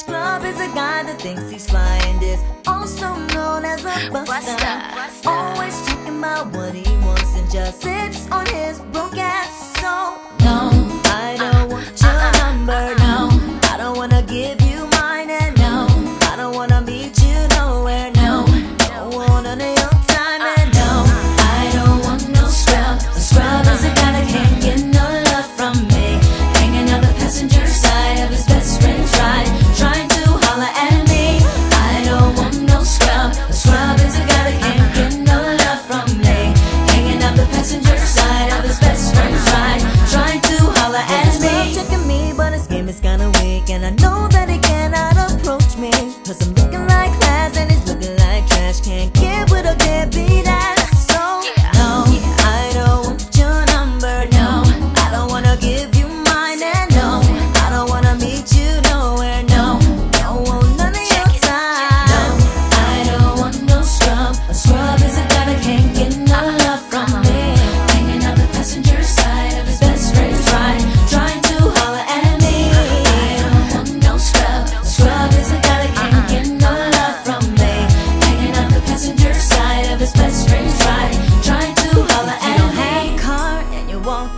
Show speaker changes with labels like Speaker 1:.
Speaker 1: scrub is a guy that thinks he's flying this, also known as a buster. Always talking about what he wants and just sits on his broke ass. And I know that